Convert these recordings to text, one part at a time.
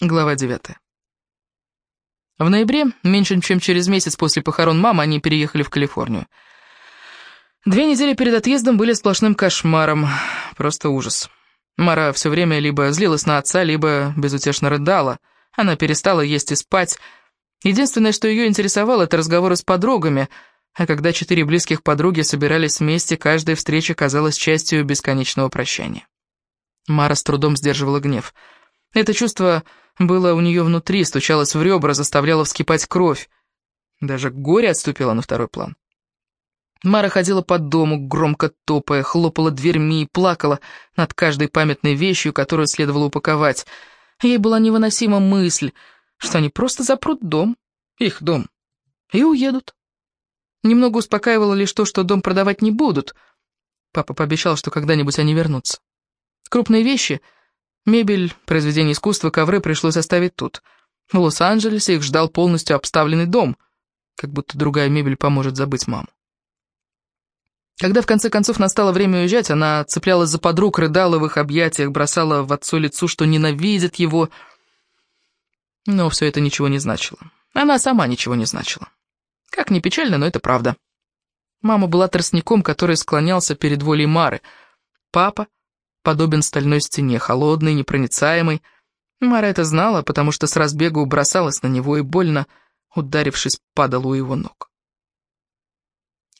Глава 9. В ноябре, меньше чем через месяц после похорон мамы, они переехали в Калифорнию. Две недели перед отъездом были сплошным кошмаром. Просто ужас. Мара все время либо злилась на отца, либо безутешно рыдала. Она перестала есть и спать. Единственное, что ее интересовало, это разговоры с подругами, а когда четыре близких подруги собирались вместе, каждая встреча казалась частью бесконечного прощания. Мара с трудом сдерживала гнев. Это чувство было у нее внутри, стучалось в ребра, заставляло вскипать кровь. Даже горе отступило на второй план. Мара ходила по дому, громко топая, хлопала дверьми и плакала над каждой памятной вещью, которую следовало упаковать. Ей была невыносима мысль, что они просто запрут дом, их дом, и уедут. Немного успокаивало лишь то, что дом продавать не будут. Папа пообещал, что когда-нибудь они вернутся. Крупные вещи — Мебель, произведения искусства, ковры пришлось оставить тут. В Лос-Анджелесе их ждал полностью обставленный дом, как будто другая мебель поможет забыть маму. Когда в конце концов настало время уезжать, она цеплялась за подруг, рыдала в их объятиях, бросала в отцу лицу, что ненавидит его. Но все это ничего не значило. Она сама ничего не значила. Как ни печально, но это правда. Мама была тростником, который склонялся перед волей Мары. Папа подобен стальной стене, холодный, непроницаемый. Мара это знала, потому что с разбегу бросалась на него и больно, ударившись, падала у его ног.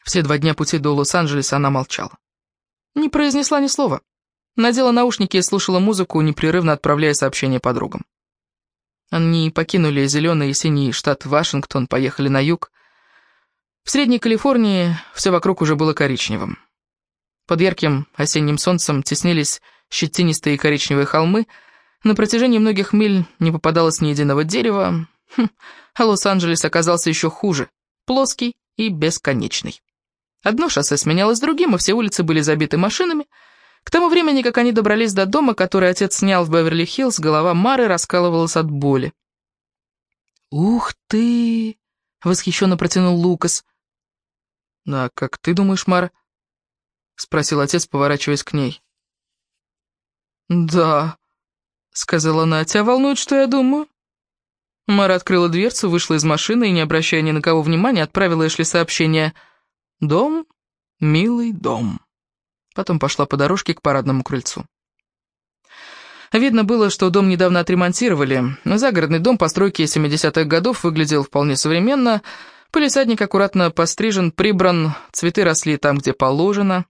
Все два дня пути до Лос-Анджелеса она молчала. Не произнесла ни слова. Надела наушники и слушала музыку, непрерывно отправляя сообщения подругам. Они покинули зеленый и синий штат Вашингтон, поехали на юг. В Средней Калифорнии все вокруг уже было коричневым. Под ярким осенним солнцем теснились щетинистые коричневые холмы, на протяжении многих миль не попадалось ни единого дерева, хм, а Лос-Анджелес оказался еще хуже, плоский и бесконечный. Одно шоссе сменялось другим, и все улицы были забиты машинами. К тому времени, как они добрались до дома, который отец снял в Беверли-Хиллз, голова Мары раскалывалась от боли. «Ух ты!» — восхищенно протянул Лукас. «А как ты думаешь, Мара?» — спросил отец, поворачиваясь к ней. «Да», — сказала Натя, «тебя волнует, что я думаю?» Мара открыла дверцу, вышла из машины и, не обращая ни на кого внимания, отправила Эшли сообщение «Дом, милый дом». Потом пошла по дорожке к парадному крыльцу. Видно было, что дом недавно отремонтировали. Загородный дом постройки 70-х годов выглядел вполне современно. Полисадник аккуратно пострижен, прибран, цветы росли там, где положено.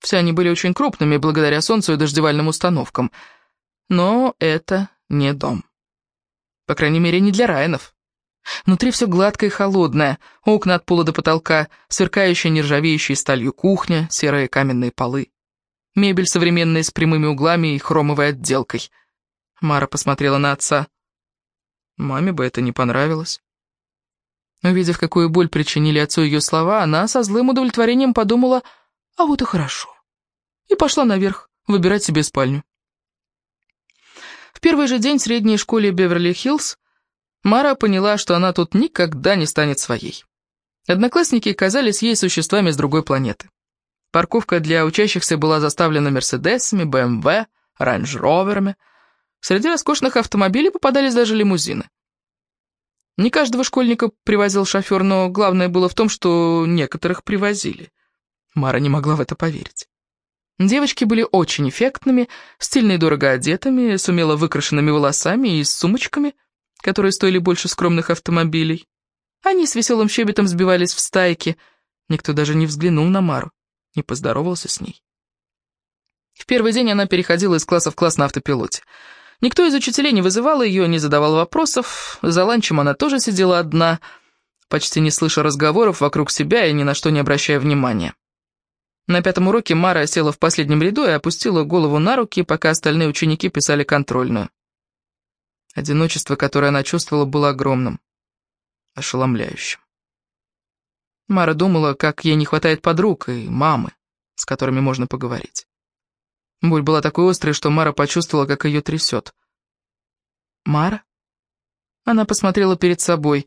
Все они были очень крупными благодаря солнцу и дождевальным установкам. Но это не дом. По крайней мере, не для Райанов. Внутри все гладкое и холодное, окна от пола до потолка, сверкающая нержавеющей сталью кухня, серые каменные полы. Мебель современная с прямыми углами и хромовой отделкой. Мара посмотрела на отца. Маме бы это не понравилось. Увидев, какую боль причинили отцу ее слова, она со злым удовлетворением подумала, а вот и хорошо. И пошла наверх, выбирать себе спальню. В первый же день в средней школе Беверли-Хиллз Мара поняла, что она тут никогда не станет своей. Одноклассники казались ей существами с другой планеты. Парковка для учащихся была заставлена Мерседесами, БМВ, Рейндж-Роверами. Среди роскошных автомобилей попадались даже лимузины. Не каждого школьника привозил шофер, но главное было в том, что некоторых привозили. Мара не могла в это поверить. Девочки были очень эффектными, стильно и дорого одетыми, с умело выкрашенными волосами и с сумочками, которые стоили больше скромных автомобилей. Они с веселым щебетом сбивались в стайки. Никто даже не взглянул на Мару, не поздоровался с ней. В первый день она переходила из класса в класс на автопилоте. Никто из учителей не вызывал ее, не задавал вопросов. За ланчем она тоже сидела одна, почти не слыша разговоров вокруг себя и ни на что не обращая внимания. На пятом уроке Мара села в последнем ряду и опустила голову на руки, пока остальные ученики писали контрольную. Одиночество, которое она чувствовала, было огромным, ошеломляющим. Мара думала, как ей не хватает подруг и мамы, с которыми можно поговорить. Боль была такой острой, что Мара почувствовала, как ее трясет. «Мара?» Она посмотрела перед собой,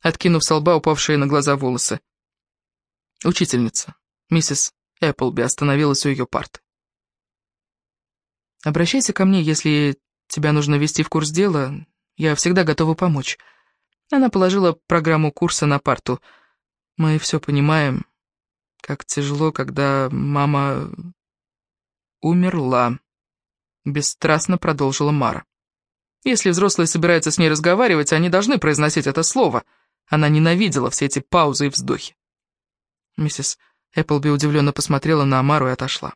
откинув со лба упавшие на глаза волосы. «Учительница, миссис Эпплби остановилась у ее парты. «Обращайся ко мне, если Тебя нужно ввести в курс дела. Я всегда готова помочь». Она положила программу курса на парту. «Мы все понимаем, как тяжело, когда мама умерла», — бесстрастно продолжила Мара. «Если взрослые собираются с ней разговаривать, они должны произносить это слово». Она ненавидела все эти паузы и вздохи. Миссис Эпплби удивленно посмотрела на Амару и отошла.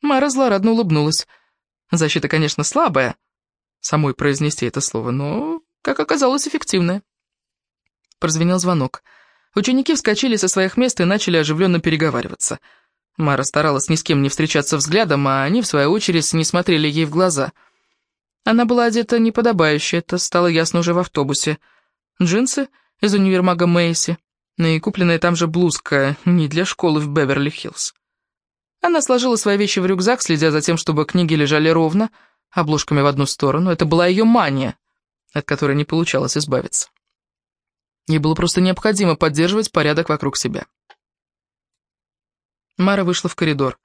Мара злорадно улыбнулась. Защита, конечно, слабая, самой произнести это слово, но, как оказалось, эффективная. Прозвенел звонок. Ученики вскочили со своих мест и начали оживленно переговариваться. Мара старалась ни с кем не встречаться взглядом, а они, в свою очередь, не смотрели ей в глаза. Она была одета неподобающе, это стало ясно уже в автобусе — джинсы из универмага Мэйси и купленная там же блузка не для школы в Беверли-Хиллз. Она сложила свои вещи в рюкзак, следя за тем, чтобы книги лежали ровно, обложками в одну сторону. Это была ее мания, от которой не получалось избавиться. Ей было просто необходимо поддерживать порядок вокруг себя. Мара вышла в коридор.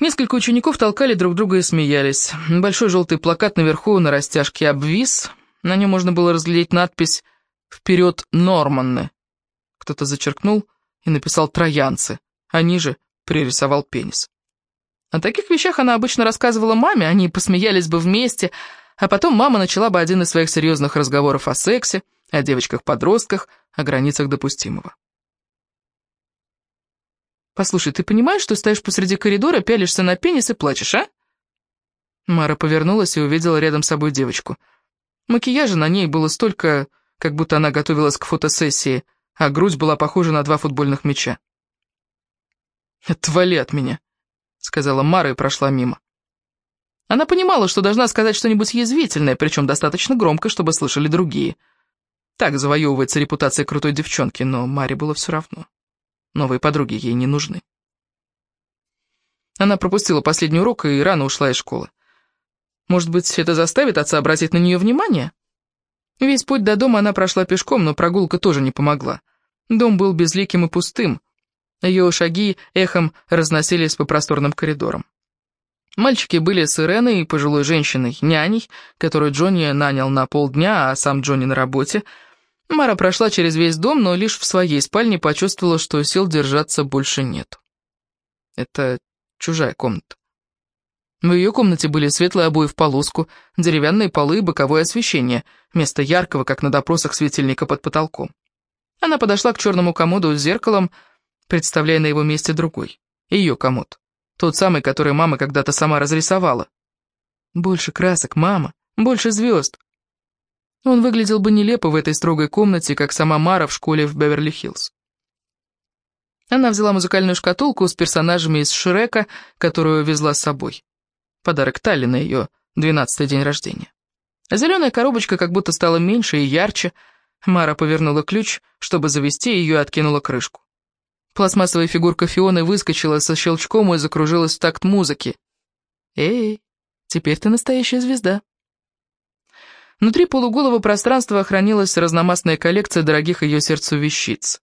Несколько учеников толкали друг друга и смеялись. Большой желтый плакат наверху на растяжке обвис — на нем можно было разглядеть надпись «Вперед, Норманны». Кто-то зачеркнул и написал «Троянцы», а ниже пририсовал пенис. О таких вещах она обычно рассказывала маме, они посмеялись бы вместе, а потом мама начала бы один из своих серьезных разговоров о сексе, о девочках-подростках, о границах допустимого. «Послушай, ты понимаешь, что стоишь посреди коридора, пялишься на пенис и плачешь, а?» Мара повернулась и увидела рядом с собой девочку — Макияжа на ней было столько, как будто она готовилась к фотосессии, а грудь была похожа на два футбольных мяча. «Отвали от меня», — сказала Мара и прошла мимо. Она понимала, что должна сказать что-нибудь язвительное, причем достаточно громко, чтобы слышали другие. Так завоевывается репутация крутой девчонки, но Маре было все равно. Новые подруги ей не нужны. Она пропустила последний урок и рано ушла из школы. Может быть, это заставит отца обратить на нее внимание? Весь путь до дома она прошла пешком, но прогулка тоже не помогла. Дом был безликим и пустым. Ее шаги эхом разносились по просторным коридорам. Мальчики были с Иреной и пожилой женщиной, няней, которую Джонни нанял на полдня, а сам Джонни на работе. Мара прошла через весь дом, но лишь в своей спальне почувствовала, что сил держаться больше нет. Это чужая комната. В ее комнате были светлые обои в полоску, деревянные полы и боковое освещение, вместо яркого, как на допросах, светильника под потолком. Она подошла к черному комоду с зеркалом, представляя на его месте другой. Ее комод. Тот самый, который мама когда-то сама разрисовала. Больше красок, мама, больше звезд. Он выглядел бы нелепо в этой строгой комнате, как сама Мара в школе в Беверли-Хиллз. Она взяла музыкальную шкатулку с персонажами из Шрека, которую везла с собой. Подарок Талли на ее двенадцатый день рождения. Зеленая коробочка как будто стала меньше и ярче. Мара повернула ключ, чтобы завести ее и откинула крышку. Пластмассовая фигурка Фионы выскочила со щелчком и закружилась в такт музыки. «Эй, теперь ты настоящая звезда». Внутри полуголого пространства хранилась разномастная коллекция дорогих ее сердцу вещиц.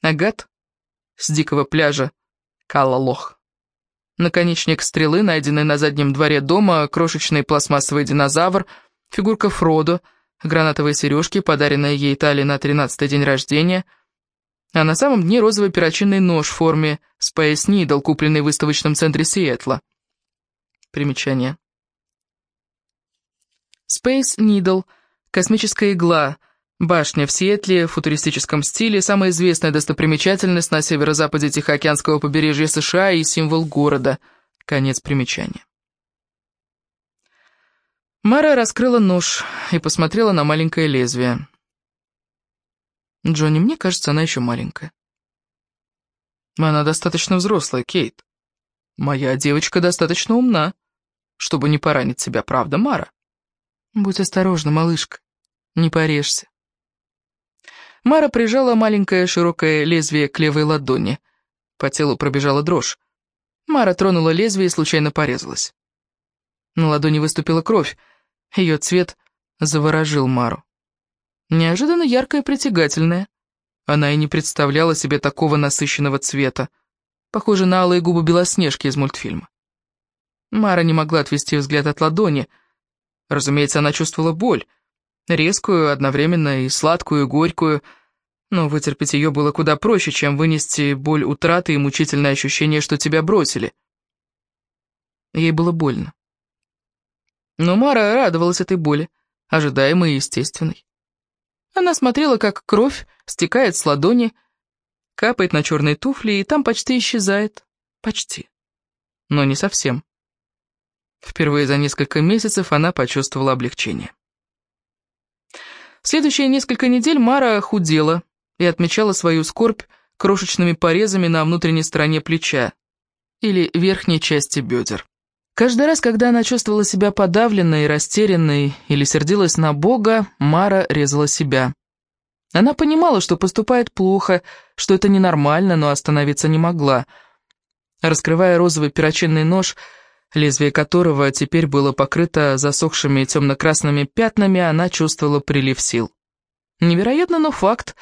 Агат с дикого пляжа Калалох. Наконечник стрелы, найденный на заднем дворе дома, крошечный пластмассовый динозавр, фигурка Фродо, гранатовые сережки, подаренные ей Тали на тринадцатый день рождения, а на самом дне розовый перочинный нож в форме Space Needle, купленный в выставочном центре Сиэтла. Примечание. Space Needle — космическая игла — Башня в Сиэтле в футуристическом стиле – самая известная достопримечательность на северо-западе Тихоокеанского побережья США и символ города. Конец примечания. Мара раскрыла нож и посмотрела на маленькое лезвие. Джонни, мне кажется, она еще маленькая. Она достаточно взрослая, Кейт. Моя девочка достаточно умна, чтобы не поранить себя, правда, Мара? Будь осторожна, малышка, не порежься. Мара прижала маленькое широкое лезвие к левой ладони. По телу пробежала дрожь. Мара тронула лезвие и случайно порезалась. На ладони выступила кровь. Ее цвет заворожил Мару. Неожиданно яркая и притягательная. Она и не представляла себе такого насыщенного цвета. Похоже на алые губы Белоснежки из мультфильма. Мара не могла отвести взгляд от ладони. Разумеется, она чувствовала боль. Резкую, одновременно и сладкую, и горькую. Но вытерпеть ее было куда проще, чем вынести боль утраты и мучительное ощущение, что тебя бросили. Ей было больно. Но Мара радовалась этой боли, ожидаемой и естественной. Она смотрела, как кровь стекает с ладони, капает на черные туфли и там почти исчезает. Почти. Но не совсем. Впервые за несколько месяцев она почувствовала облегчение. Следующие несколько недель Мара худела и отмечала свою скорбь крошечными порезами на внутренней стороне плеча или верхней части бедер. Каждый раз, когда она чувствовала себя подавленной растерянной или сердилась на Бога, Мара резала себя. Она понимала, что поступает плохо, что это ненормально, но остановиться не могла. Раскрывая розовый перочинный нож, лезвие которого теперь было покрыто засохшими темно-красными пятнами, она чувствовала прилив сил. Невероятно, но факт.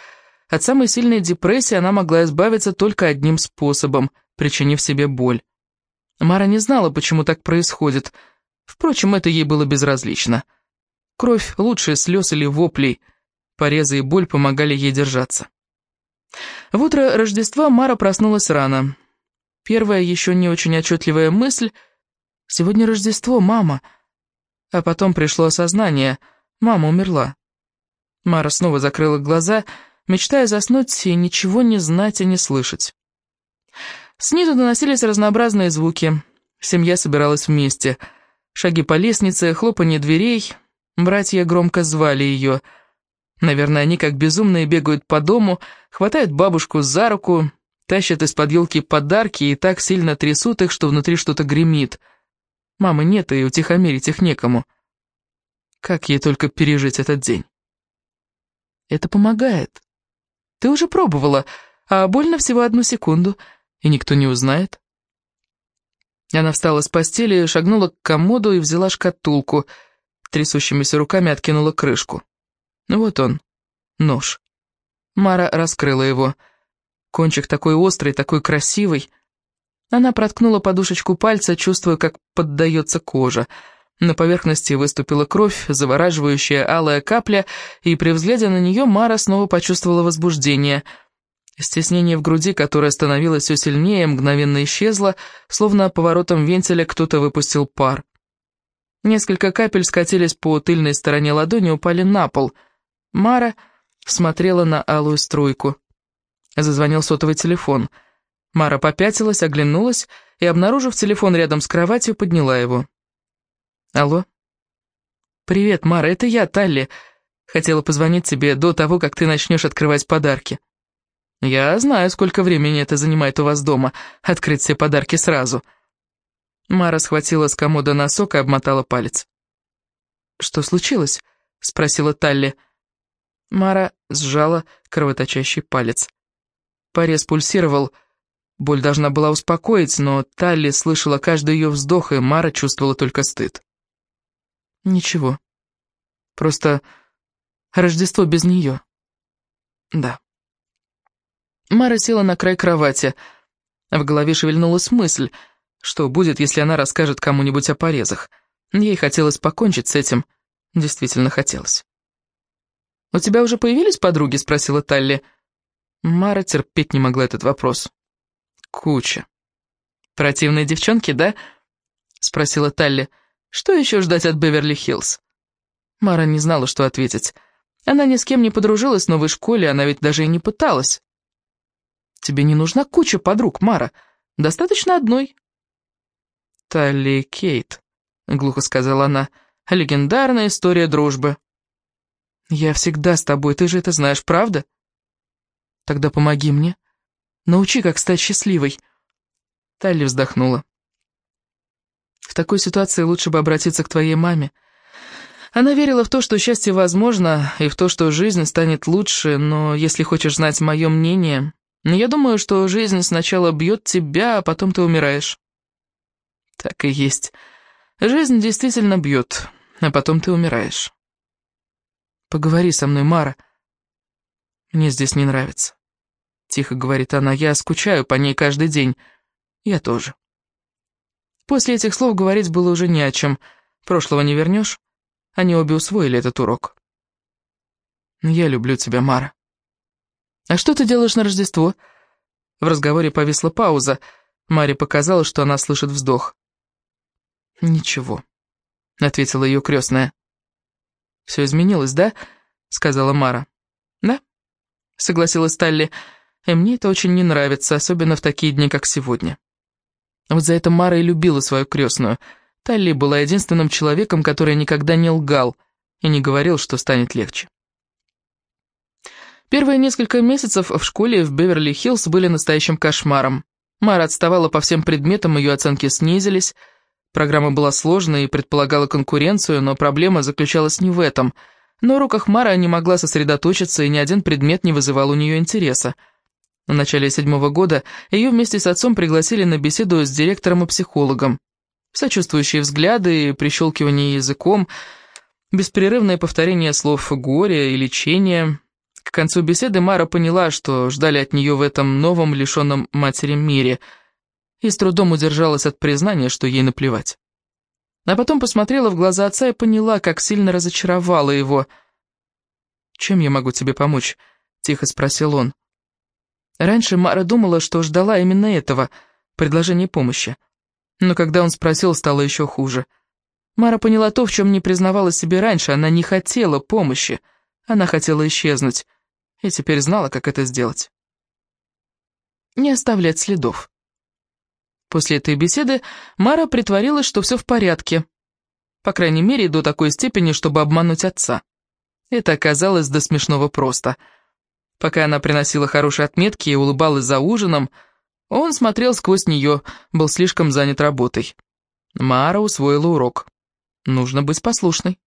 От самой сильной депрессии она могла избавиться только одним способом, причинив себе боль. Мара не знала, почему так происходит. Впрочем, это ей было безразлично. Кровь лучше слез или воплей. Порезы и боль помогали ей держаться. В утро Рождества Мара проснулась рано. Первая, еще не очень отчетливая мысль — «Сегодня Рождество, мама!» А потом пришло осознание — мама умерла. Мара снова закрыла глаза, мечтая заснуть и ничего не знать и не слышать. Снизу доносились разнообразные звуки. Семья собиралась вместе. Шаги по лестнице, хлопанье дверей. Братья громко звали ее. Наверное, они как безумные бегают по дому, хватают бабушку за руку, тащат из-под елки подарки и так сильно трясут их, что внутри что-то гремит. Мамы нет, и утихомирить их некому. Как ей только пережить этот день? Это помогает. Ты уже пробовала, а больно всего одну секунду — и никто не узнает? Она встала с постели, шагнула к комоду и взяла шкатулку. Трясущимися руками откинула крышку. Вот он, нож. Мара раскрыла его. Кончик такой острый, такой красивый. Она проткнула подушечку пальца, чувствуя, как поддается кожа. На поверхности выступила кровь, завораживающая алая капля, и при взгляде на нее Мара снова почувствовала возбуждение — Стеснение в груди, которое становилось все сильнее, мгновенно исчезло, словно поворотом вентиля кто-то выпустил пар. Несколько капель скатились по тыльной стороне ладони и упали на пол. Мара смотрела на алую струйку. Зазвонил сотовый телефон. Мара попятилась, оглянулась и, обнаружив телефон рядом с кроватью, подняла его. «Алло?» «Привет, Мара, это я, Талли. Хотела позвонить тебе до того, как ты начнешь открывать подарки». «Я знаю, сколько времени это занимает у вас дома, открыть все подарки сразу». Мара схватила с комода носок и обмотала палец. «Что случилось?» — спросила Талли. Мара сжала кровоточащий палец. Порез пульсировал. Боль должна была успокоить, но Талли слышала каждый ее вздох, и Мара чувствовала только стыд. «Ничего. Просто Рождество без нее». «Да». Мара села на край кровати. В голове шевельнулась мысль, что будет, если она расскажет кому-нибудь о порезах. Ей хотелось покончить с этим. Действительно хотелось. «У тебя уже появились подруги?» — спросила Талли. Мара терпеть не могла этот вопрос. «Куча». «Противные девчонки, да?» — спросила Талли. «Что еще ждать от Беверли-Хиллз?» Мара не знала, что ответить. Она ни с кем не подружилась в новой школе, она ведь даже и не пыталась. Тебе не нужна куча подруг, Мара. Достаточно одной». «Талли Кейт», — глухо сказала она, — «легендарная история дружбы». «Я всегда с тобой, ты же это знаешь, правда?» «Тогда помоги мне. Научи, как стать счастливой». Талли вздохнула. «В такой ситуации лучше бы обратиться к твоей маме. Она верила в то, что счастье возможно, и в то, что жизнь станет лучше, но если хочешь знать мое мнение, но я думаю, что жизнь сначала бьет тебя, а потом ты умираешь. Так и есть. Жизнь действительно бьет, а потом ты умираешь. Поговори со мной, Мара. Мне здесь не нравится. Тихо говорит она, я скучаю по ней каждый день. Я тоже. После этих слов говорить было уже не о чем. Прошлого не вернешь. Они обе усвоили этот урок. «Я люблю тебя, Мара». «А что ты делаешь на Рождество?» В разговоре повисла пауза. Маре показалось, что она слышит вздох. «Ничего», — ответила ее крестная. «Все изменилось, да?» — сказала Мара. «Да», — согласилась Талли. «И мне это очень не нравится, особенно в такие дни, как сегодня». Вот за это Мара и любила свою крестную. Талли была единственным человеком, который никогда не лгал и не говорил, что станет легче. Первые несколько месяцев в школе в Беверли-Хиллз были настоящим кошмаром. Мара отставала по всем предметам, ее оценки снизились. Программа была сложной и предполагала конкуренцию, но проблема заключалась не в этом. На уроках Мара не могла сосредоточиться, и ни один предмет не вызывал у нее интереса. В начале седьмого года ее вместе с отцом пригласили на беседу с директором и психологом. Сочувствующие взгляды, прищелкивание языком, беспрерывное повторение слов «горе» и «лечение». К концу беседы Мара поняла, что ждали от нее в этом новом, лишенном матери мире, и с трудом удержалась от признания, что ей наплевать. А потом посмотрела в глаза отца и поняла, как сильно разочаровала его. «Чем я могу тебе помочь?» — тихо спросил он. Раньше Мара думала, что ждала именно этого, предложения помощи. Но когда он спросил, стало еще хуже. Мара поняла то, в чем не признавала себе раньше, она не хотела помощи, она хотела исчезнуть, и теперь знала, как это сделать. Не оставлять следов. После этой беседы Мара притворилась, что все в порядке. По крайней мере, до такой степени, чтобы обмануть отца. Это оказалось до смешного просто — Пока она приносила хорошие отметки и улыбалась за ужином, он смотрел сквозь нее, был слишком занят работой. Мара усвоила урок. Нужно быть послушной.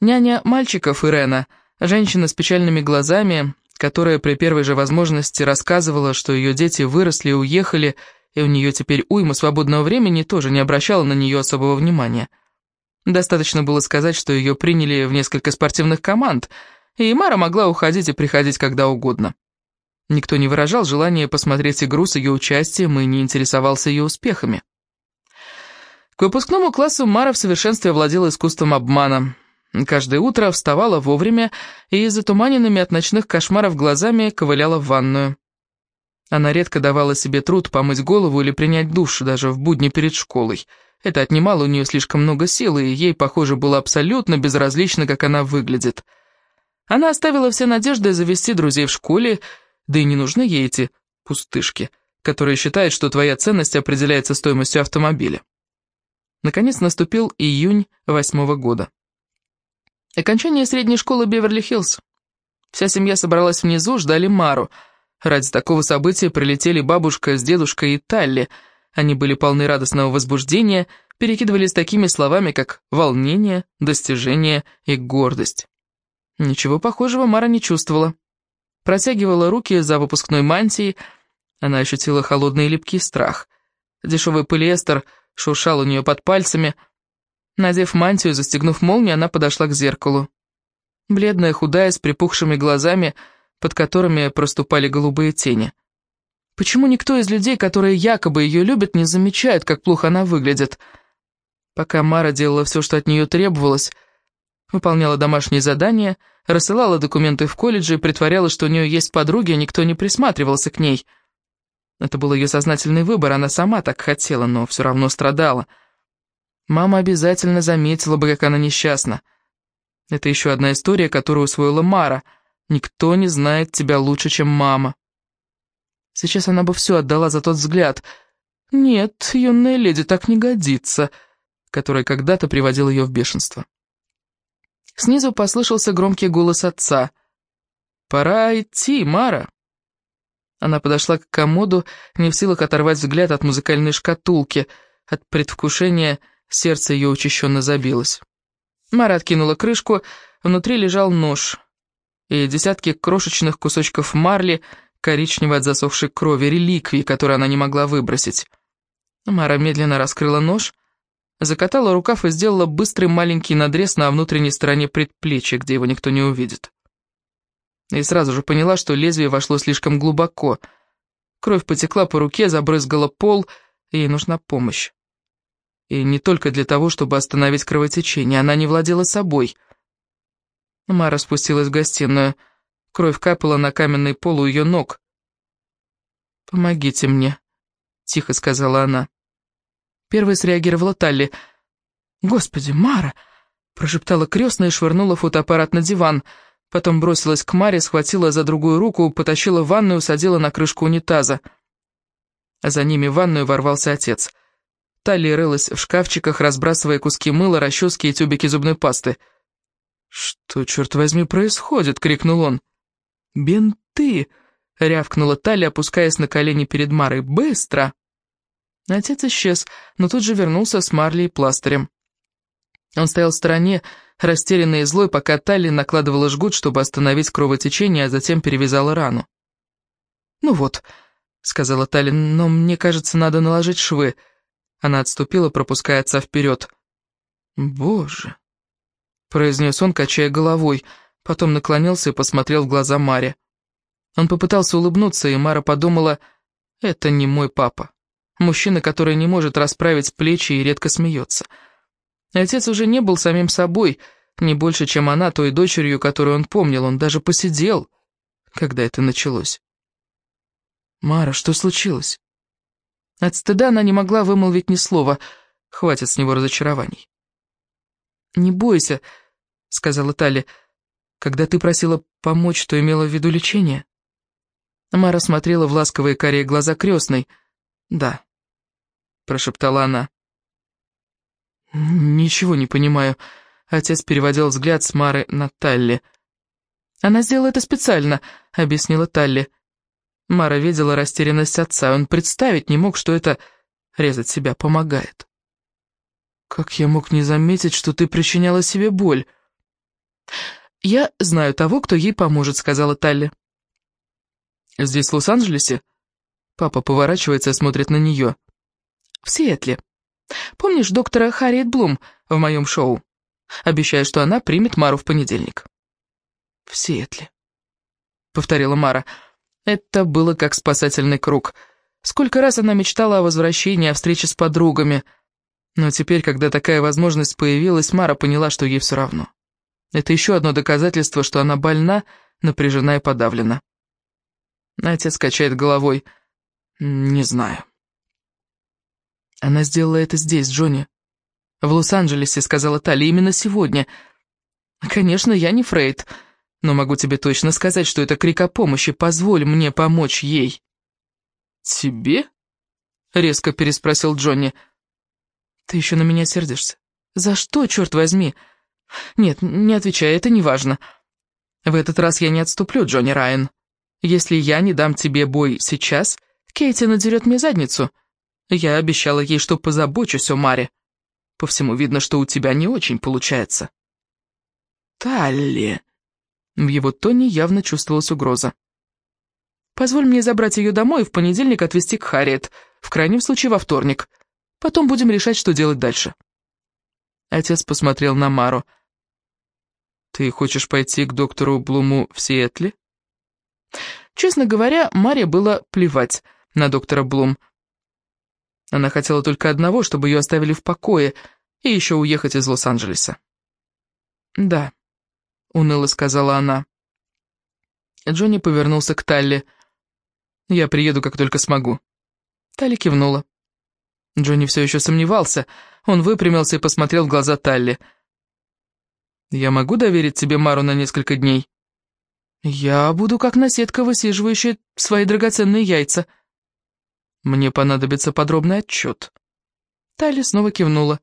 Няня мальчиков Ирена, женщина с печальными глазами, которая при первой же возможности рассказывала, что ее дети выросли и уехали, и у нее теперь уйма свободного времени, тоже не обращала на нее особого внимания. Достаточно было сказать, что ее приняли в несколько спортивных команд — и Мара могла уходить и приходить когда угодно. Никто не выражал желания посмотреть игру с ее участием и не интересовался ее успехами. К выпускному классу Мара в совершенстве владела искусством обмана. Каждое утро вставала вовремя и затуманенными от ночных кошмаров глазами ковыляла в ванную. Она редко давала себе труд помыть голову или принять душ, даже в будни перед школой. Это отнимало у нее слишком много сил, и ей, похоже, было абсолютно безразлично, как она выглядит – она оставила все надежды завести друзей в школе, да и не нужны ей эти пустышки, которые считают, что твоя ценность определяется стоимостью автомобиля. Наконец наступил июнь восьмого года. Окончание средней школы Беверли-Хиллз. Вся семья собралась внизу, ждали Мару. Ради такого события прилетели бабушка с дедушкой и Талли. Они были полны радостного возбуждения, перекидывались такими словами, как «волнение», «достижение» и «гордость». Ничего похожего Мара не чувствовала. Протягивала руки за выпускной мантией, она ощутила холодный и липкий страх. Дешевый полиэстер шуршал у нее под пальцами. Надев мантию, застегнув молнию, она подошла к зеркалу. Бледная, худая, с припухшими глазами, под которыми проступали голубые тени. Почему никто из людей, которые якобы ее любят, не замечает, как плохо она выглядит? Пока Мара делала все, что от нее требовалось, выполняла домашние задания, рассылала документы в колледже и притворялась, что у нее есть подруги, а никто не присматривался к ней. Это был ее сознательный выбор, она сама так хотела, но все равно страдала. Мама обязательно заметила бы, как она несчастна. Это еще одна история, которую усвоила Мара. Никто не знает тебя лучше, чем мама. Сейчас она бы все отдала за тот взгляд. Нет, юная леди так не годится, который когда-то приводил ее в бешенство. Снизу послышался громкий голос отца. «Пора идти, Мара!» Она подошла к комоду, не в силах оторвать взгляд от музыкальной шкатулки. От предвкушения сердце ее учащенно забилось. Мара откинула крышку, внутри лежал нож и десятки крошечных кусочков марли, коричневой от засохшей крови, реликвии, которые она не могла выбросить. Мара медленно раскрыла нож, Закатала рукав и сделала быстрый маленький надрез на внутренней стороне предплечья, где его никто не увидит. И сразу же поняла, что лезвие вошло слишком глубоко. Кровь потекла по руке, забрызгала пол, ей нужна помощь. И не только для того, чтобы остановить кровотечение, она не владела собой. Мара спустилась в гостиную. Кровь капала на каменный пол у ее ног. «Помогите мне», — тихо сказала она. Первой среагировала Талли. «Господи, Мара!» — прошептала крестная и швырнула фотоаппарат на диван. Потом бросилась к Маре, схватила за другую руку, потащила в ванную, усадила на крышку унитаза. А за ними в ванную ворвался отец. Талли рылась в шкафчиках, разбрасывая куски мыла, расчески и тюбики зубной пасты. «Что, черт возьми, происходит?» — крикнул он. «Бинты!» — рявкнула Талли, опускаясь на колени перед Марой. «Быстро!» Отец исчез, но тут же вернулся с марлей и пластырем. Он стоял в стороне, растерянный и злой, пока Талли накладывала жгут, чтобы остановить кровотечение, а затем перевязала рану. «Ну вот», — сказала Талли, — «но мне кажется, надо наложить швы». Она отступила, пропуская отца вперед. «Боже», — произнес он, качая головой, потом наклонился и посмотрел в глаза Маре. Он попытался улыбнуться, и Мара подумала, «Это не мой папа». Мужчина, который не может расправить плечи и редко смеется. Отец уже не был самим собой, не больше, чем она, той дочерью, которую он помнил. Он даже посидел, когда это началось. «Мара, что случилось?» От стыда она не могла вымолвить ни слова. Хватит с него разочарований. «Не бойся», — сказала Тали. «Когда ты просила помочь, то имела в виду лечение?» Мара смотрела в ласковые карие глаза крестной — «Да», — прошептала она. «Ничего не понимаю». Отец переводил взгляд с Мары на Талли. «Она сделала это специально», — объяснила Талли. Мара видела растерянность отца, он представить не мог, что это резать себя помогает. «Как я мог не заметить, что ты причиняла себе боль?» «Я знаю того, кто ей поможет», — сказала Талли. «Здесь, в Лос-Анджелесе?» Папа поворачивается и смотрит на нее. «В Сиэтле. Помнишь доктора Харриет Блум в моем шоу? Обещаю, что она примет Мару в понедельник». «В Сиэтле», — повторила Мара. Это было как спасательный круг. Сколько раз она мечтала о возвращении, о встрече с подругами. Но теперь, когда такая возможность появилась, Мара поняла, что ей все равно. Это еще одно доказательство, что она больна, напряжена и подавлена. Отец качает головой. «Не знаю». «Она сделала это здесь, Джонни. В Лос-Анджелесе», — сказала Тали, — «именно сегодня. Конечно, я не Фрейд, но могу тебе точно сказать, что это крик о помощи. Позволь мне помочь ей». «Тебе?» — резко переспросил Джонни. «Ты еще на меня сердишься? За что, черт возьми?» «Нет, не отвечай, это не важно. В этот раз я не отступлю, Джонни Райан. Если я не дам тебе бой сейчас, Кейти надерет мне задницу. Я обещала ей, что позабочусь о Маре. По всему видно, что у тебя не очень получается. Талли. В его тоне явно чувствовалась угроза. Позволь мне забрать ее домой и в понедельник отвезти к Харриет, в крайнем случае во вторник. Потом будем решать, что делать дальше. Отец посмотрел на Мару. «Ты хочешь пойти к доктору Блуму в Сиэтле?» Честно говоря, Маре было плевать на доктора Блум. Она хотела только одного, чтобы ее оставили в покое, и еще уехать из Лос-Анджелеса. «Да», — уныло сказала она. Джонни повернулся к Талли. «Я приеду, как только смогу». Талли кивнула. Джонни все еще сомневался. Он выпрямился и посмотрел в глаза Талли. «Я могу доверить тебе Мару на несколько дней?» «Я буду как наседка, высиживающая свои драгоценные яйца», мне понадобится подробный отчет. Тайли снова кивнула.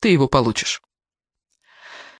Ты его получишь.